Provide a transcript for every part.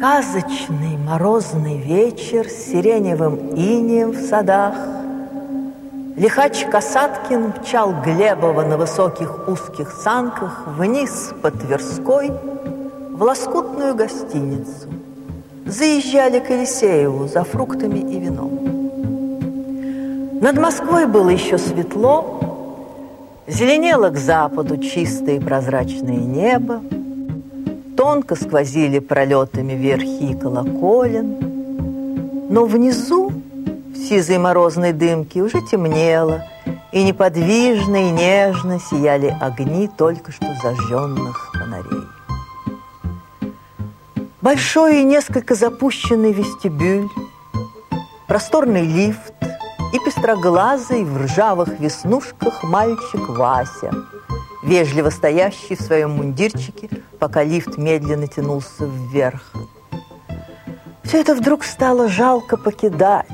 Сказочный морозный вечер с сиреневым инеем в садах. Лихач Касаткин мчал Глебова на высоких узких санках вниз по Тверской в лоскутную гостиницу. Заезжали к Елисееву за фруктами и вином. Над Москвой было еще светло, зеленело к западу чистое и прозрачное небо, тонко сквозили пролетами верхи колоколен, но внизу в сизой морозной дымке уже темнело, и неподвижно и нежно сияли огни только что зажженных фонарей. Большой и несколько запущенный вестибюль, просторный лифт и пестроглазый в ржавых веснушках мальчик Вася – вежливо стоящий в своем мундирчике, пока лифт медленно тянулся вверх. Все это вдруг стало жалко покидать,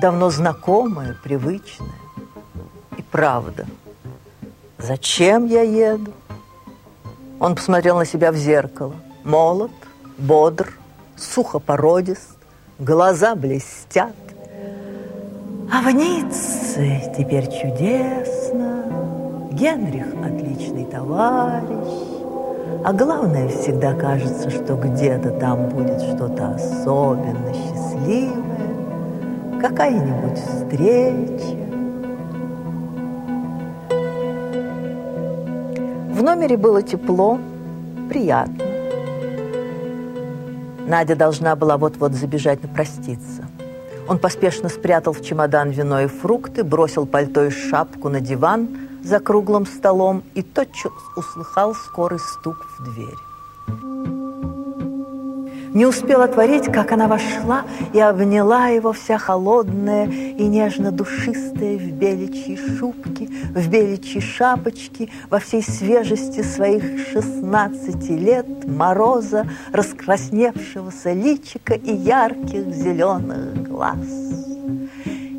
давно знакомое, привычное. И правда, зачем я еду? Он посмотрел на себя в зеркало. Молод, бодр, сухопородист, глаза блестят. А в Ницце теперь чудесно. Генрих – отличный товарищ. А главное, всегда кажется, что где-то там будет что-то особенно счастливое, какая-нибудь встреча. В номере было тепло, приятно. Надя должна была вот-вот забежать напроститься. Он поспешно спрятал в чемодан вино и фрукты, бросил пальто и шапку на диван – за круглым столом и тотчас услыхал скорый стук в дверь. Не успел отворить, как она вошла и обняла его вся холодная и нежно-душистая в беличьей шубке, в беличьей шапочке, во всей свежести своих шестнадцати лет, мороза, раскрасневшегося личика и ярких зеленых глаз.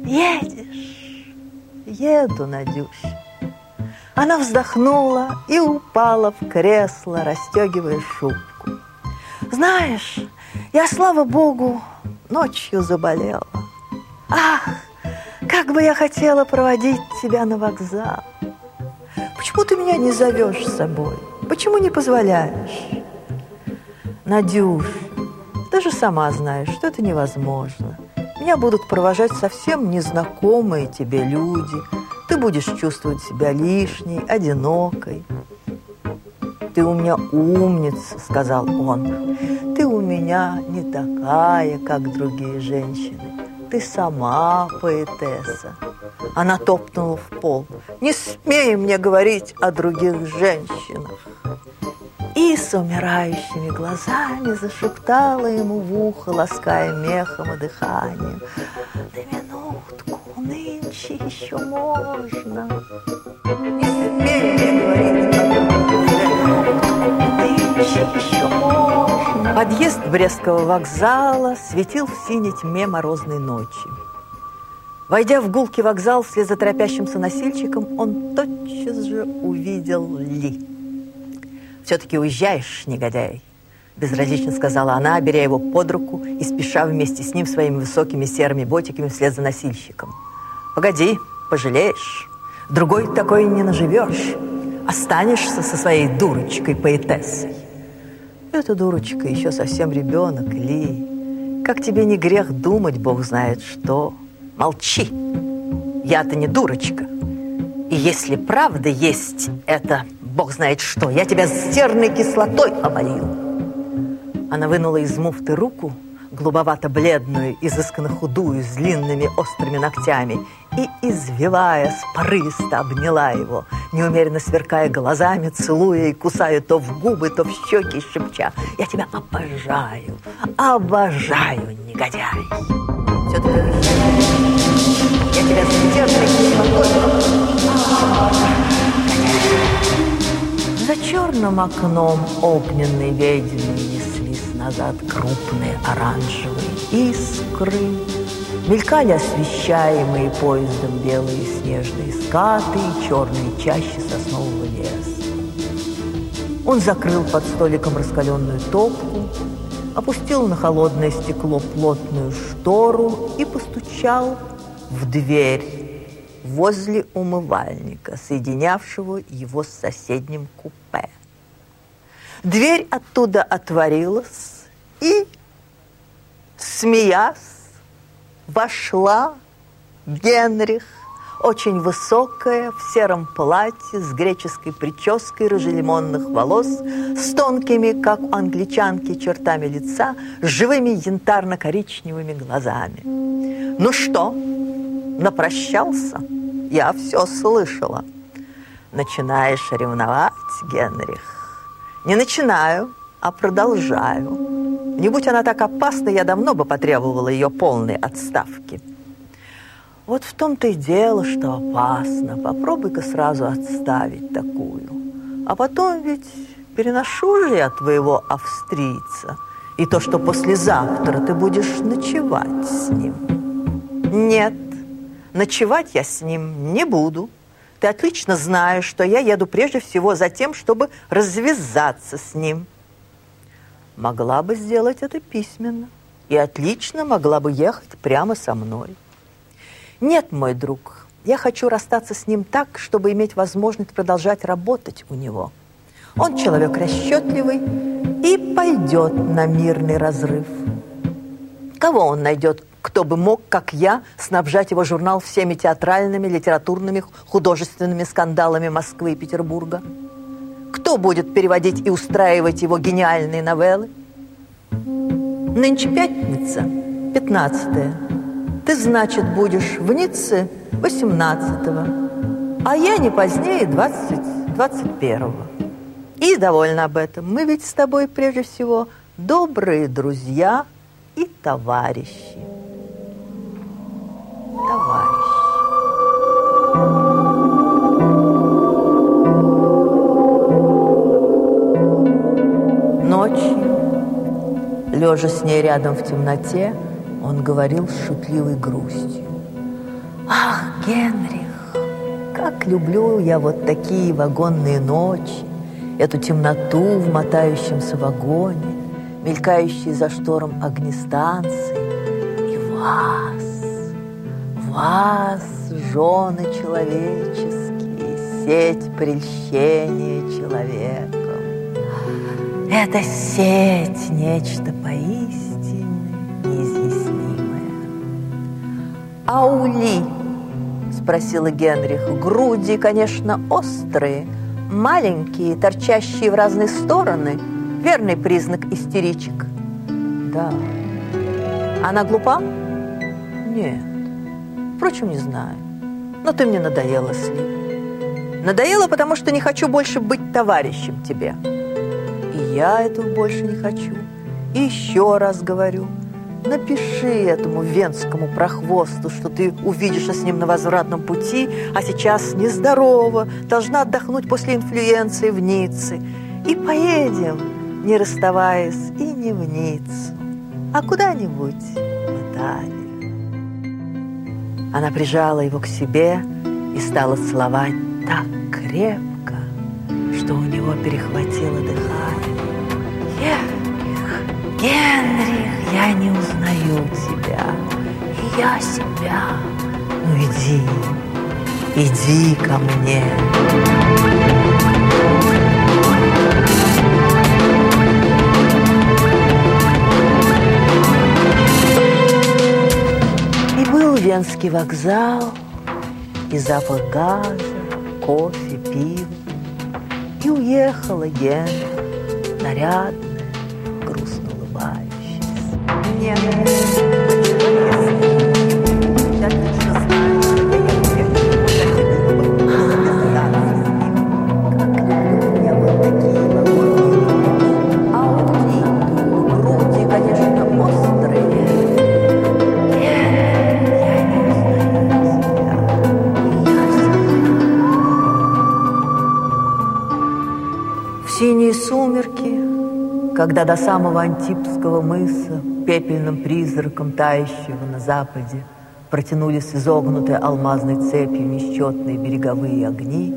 «Едешь?» «Еду, Надюша». Она вздохнула и упала в кресло, расстегивая шубку. Знаешь, я, слава богу, ночью заболела. Ах, как бы я хотела проводить тебя на вокзал. Почему ты меня не зовешь с собой? Почему не позволяешь? Надюш, ты же сама знаешь, что это невозможно. Меня будут провожать совсем незнакомые тебе люди – ты будешь чувствовать себя лишней, одинокой. «Ты у меня умница», — сказал он. «Ты у меня не такая, как другие женщины. Ты сама поэтесса». Она топнула в пол. «Не смей мне говорить о других женщинах!» И с умирающими глазами зашептала ему в ухо, лаская мехом и дыханием. «На минутку, нынче еще можно. Подъезд Брестского вокзала светил в синей тьме морозной ночи. Войдя в гулкий вокзал вслед за торопящимся носильщиком, он тотчас же увидел Ли. «Все-таки уезжаешь, негодяй!» Безразлично сказала она, беря его под руку и спеша вместе с ним своими высокими серыми ботиками вслед за носильщиком. Погоди, пожалеешь. Другой такой не наживешь. Останешься со своей дурочкой-поэтессой. Эта дурочка еще совсем ребенок, Ли. Как тебе не грех думать, Бог знает что. Молчи. Я-то не дурочка. И если правда есть это, Бог знает что, я тебя серной кислотой оболью. Она вынула из муфты руку, голубовато-бледную, изысканно худую, с длинными острыми ногтями, и, извиваясь, порывисто обняла его, неумеренно сверкая глазами, целуя и кусая то в губы, то в щеки, шепча «Я тебя обожаю, обожаю, негодяй!» Все ты Я тебя За черным окном огненной ведьмы назад крупные оранжевые искры. Мелькали освещаемые поездом белые снежные скаты и черные чащи соснового леса. Он закрыл под столиком раскаленную топку, опустил на холодное стекло плотную штору и постучал в дверь возле умывальника, соединявшего его с соседним купе. Дверь оттуда отворилась, и, смеясь, вошла Генрих, очень высокая, в сером платье, с греческой прической рыжелимонных волос, с тонкими, как у англичанки, чертами лица, с живыми янтарно-коричневыми глазами. «Ну что, напрощался? Я все слышала». «Начинаешь ревновать, Генрих?» «Не начинаю, а продолжаю. Не будь она так опасна, я давно бы потребовала ее полной отставки». Вот в том-то и дело, что опасно. Попробуй-ка сразу отставить такую. А потом ведь переношу же я твоего австрийца. И то, что послезавтра ты будешь ночевать с ним. Нет, ночевать я с ним не буду. Ты отлично знаешь, что я еду прежде всего за тем, чтобы развязаться с ним. Могла бы сделать это письменно. И отлично могла бы ехать прямо со мной. Нет, мой друг, я хочу расстаться с ним так, чтобы иметь возможность продолжать работать у него. Он человек расчетливый и пойдет на мирный разрыв. Кого он найдет, кто бы мог, как я, снабжать его журнал всеми театральными, литературными, художественными скандалами Москвы и Петербурга? Кто будет переводить и устраивать его гениальные новеллы? Нынче пятница, пятнадцатая. Ты, значит, будешь в Ницце 18-го, а я не позднее 20, 21-го. И довольна об этом. Мы ведь с тобой прежде всего добрые друзья и. Товарищи. Лежа с ней рядом в темноте, он говорил с шутливой грустью. «Ах, Генрих, как люблю я вот такие вагонные ночи, эту темноту в мотающемся вагоне, мелькающие за штором огни станции, и вас, вас, жены человеческие, сеть прельщения человеком. Это сеть нечто поистине «Аули?» – спросила Генрих. «Груди, конечно, острые, маленькие, торчащие в разные стороны. Верный признак истеричек». «Да». «Она глупа?» «Нет. Впрочем, не знаю. Но ты мне надоела, Сли. Надоела, потому что не хочу больше быть товарищем тебе. И я этого больше не хочу. И еще раз говорю – Напиши этому венскому прохвосту, что ты увидишься с ним на возвратном пути, а сейчас нездорова, должна отдохнуть после инфлюенции в Ницце. И поедем, не расставаясь, и не в Ниццу, а куда-нибудь в Италию. Она прижала его к себе и стала целовать так крепко, что у него перехватило дыхание. Генрих, Генрих! Я не узнаю тебя, и я себя. Ну иди, иди ко мне. И был Венский вокзал, и запах газа, кофе, пива. И уехала Гена, нарядная, грустно улыбаясь. Нет. Синие сумерки, когда до самого Антипского мыса пепельным призраком тающего на западе протянулись изогнутой алмазной цепью несчетные береговые огни,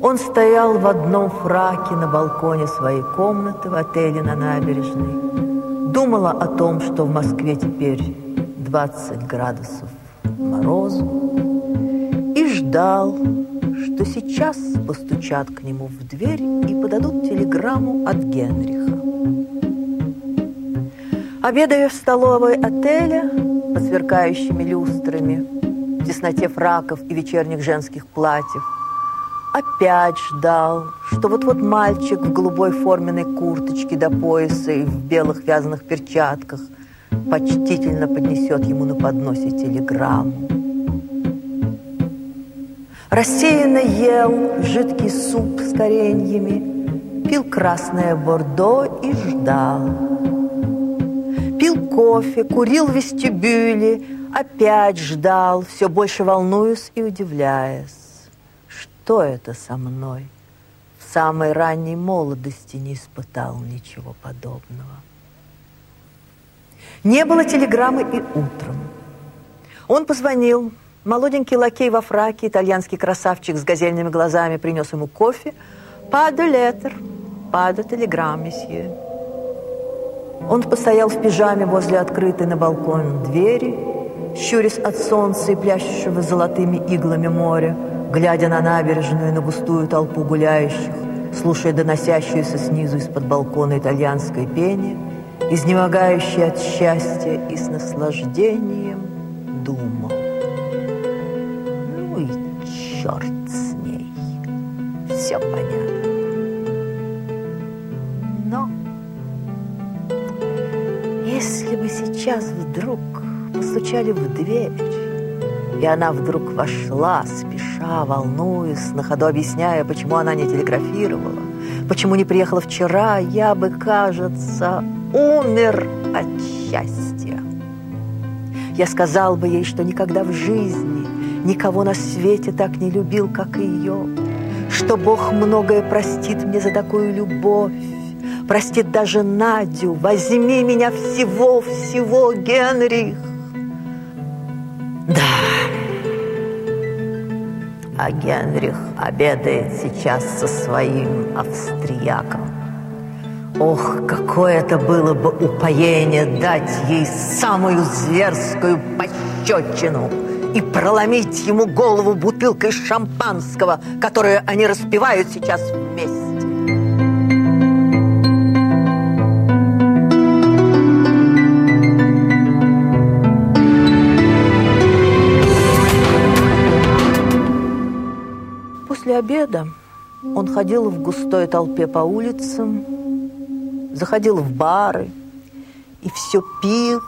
Он стоял в одном фраке на балконе своей комнаты в отеле на набережной. Думала о том, что в Москве теперь 20 градусов морозу. И ждал, что сейчас постучат к нему в дверь и подадут телеграмму от Генриха. Обедая в столовой отеля под сверкающими люстрами, в тесноте фраков и вечерних женских платьев, опять ждал, что вот-вот мальчик в голубой форменной курточке до пояса и в белых вязаных перчатках почтительно поднесет ему на подносе телеграмму. Рассеянно ел жидкий суп с кореньями, пил красное бордо и ждал. Пил кофе, курил в вестибюле, опять ждал, все больше волнуясь и удивляясь. Что это со мной? В самой ранней молодости не испытал ничего подобного. Не было телеграммы и утром. Он позвонил, Молоденький лакей во фраке, итальянский красавчик с газельными глазами принес ему кофе. «Паду летер, паду телеграмм, месье». Он постоял в пижаме возле открытой на балкон двери, щурясь от солнца и плящущего золотыми иглами моря, глядя на набережную и на густую толпу гуляющих, слушая доносящуюся снизу из-под балкона итальянское пение, изнемогающее от счастья и с наслаждением Все понятно. Но если бы сейчас вдруг постучали в дверь, и она вдруг вошла, спеша, волнуясь, на ходу объясняя, почему она не телеграфировала, почему не приехала вчера, я бы, кажется, умер от счастья. Я сказал бы ей, что никогда в жизни никого на свете так не любил, как ее, что Бог многое простит мне за такую любовь, простит даже Надю, возьми меня всего-всего, Генрих. Да, а Генрих обедает сейчас со своим австрияком. Ох, какое это было бы упоение дать ей самую зверскую пощечину – и проломить ему голову бутылкой шампанского, которую они распивают сейчас вместе. После обеда он ходил в густой толпе по улицам, заходил в бары и все пил,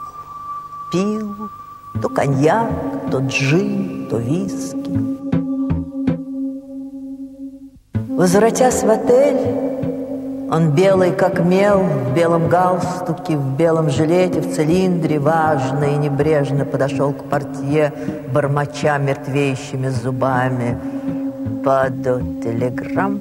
пил, то коньяк, то джин, то виски. Возвратясь в отель, он белый как мел, в белом галстуке, в белом жилете, в цилиндре, важно и небрежно подошел к портье, бормоча мертвеющими зубами. «Паду телеграмм».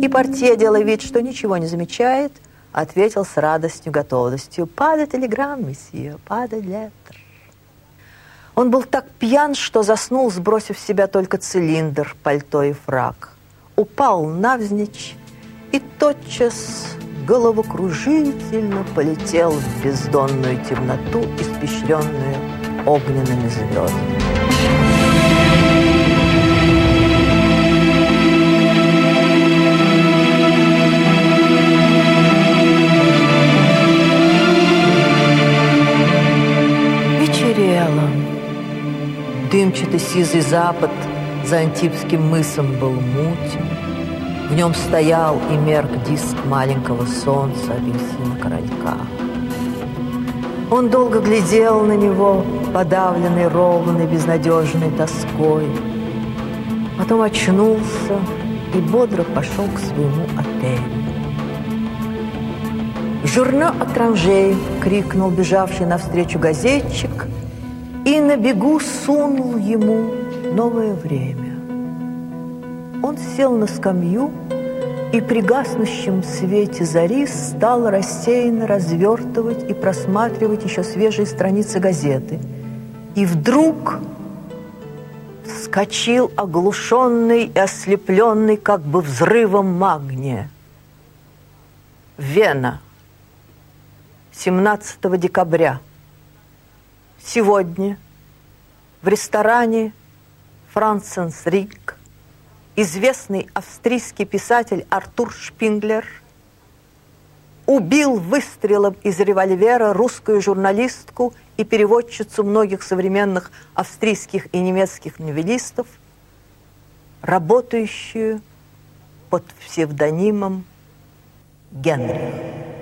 И портье, делая вид, что ничего не замечает, ответил с радостью, готовностью. «Паде телеграмм, месье, паде летр». Он был так пьян, что заснул, сбросив с себя только цилиндр, пальто и фраг. Упал навзничь и тотчас головокружительно полетел в бездонную темноту, испещренную огненными звездами. Дымчатый сизый запад за Антипским мысом был мутен. В нем стоял и мерк диск маленького солнца апельсина королька. Он долго глядел на него, подавленный ровной, безнадежной тоской. Потом очнулся и бодро пошел к своему отелю. «Журно отранжей!» — крикнул бежавший навстречу газетчик — и на бегу сунул ему новое время. Он сел на скамью и при гаснущем свете зари стал рассеянно развертывать и просматривать еще свежие страницы газеты. И вдруг вскочил оглушенный и ослепленный как бы взрывом магния. Вена, 17 декабря. Сегодня в ресторане Франсенс Рик известный австрийский писатель Артур Шпинглер убил выстрелом из револьвера русскую журналистку и переводчицу многих современных австрийских и немецких новеллистов, работающую под псевдонимом Генри.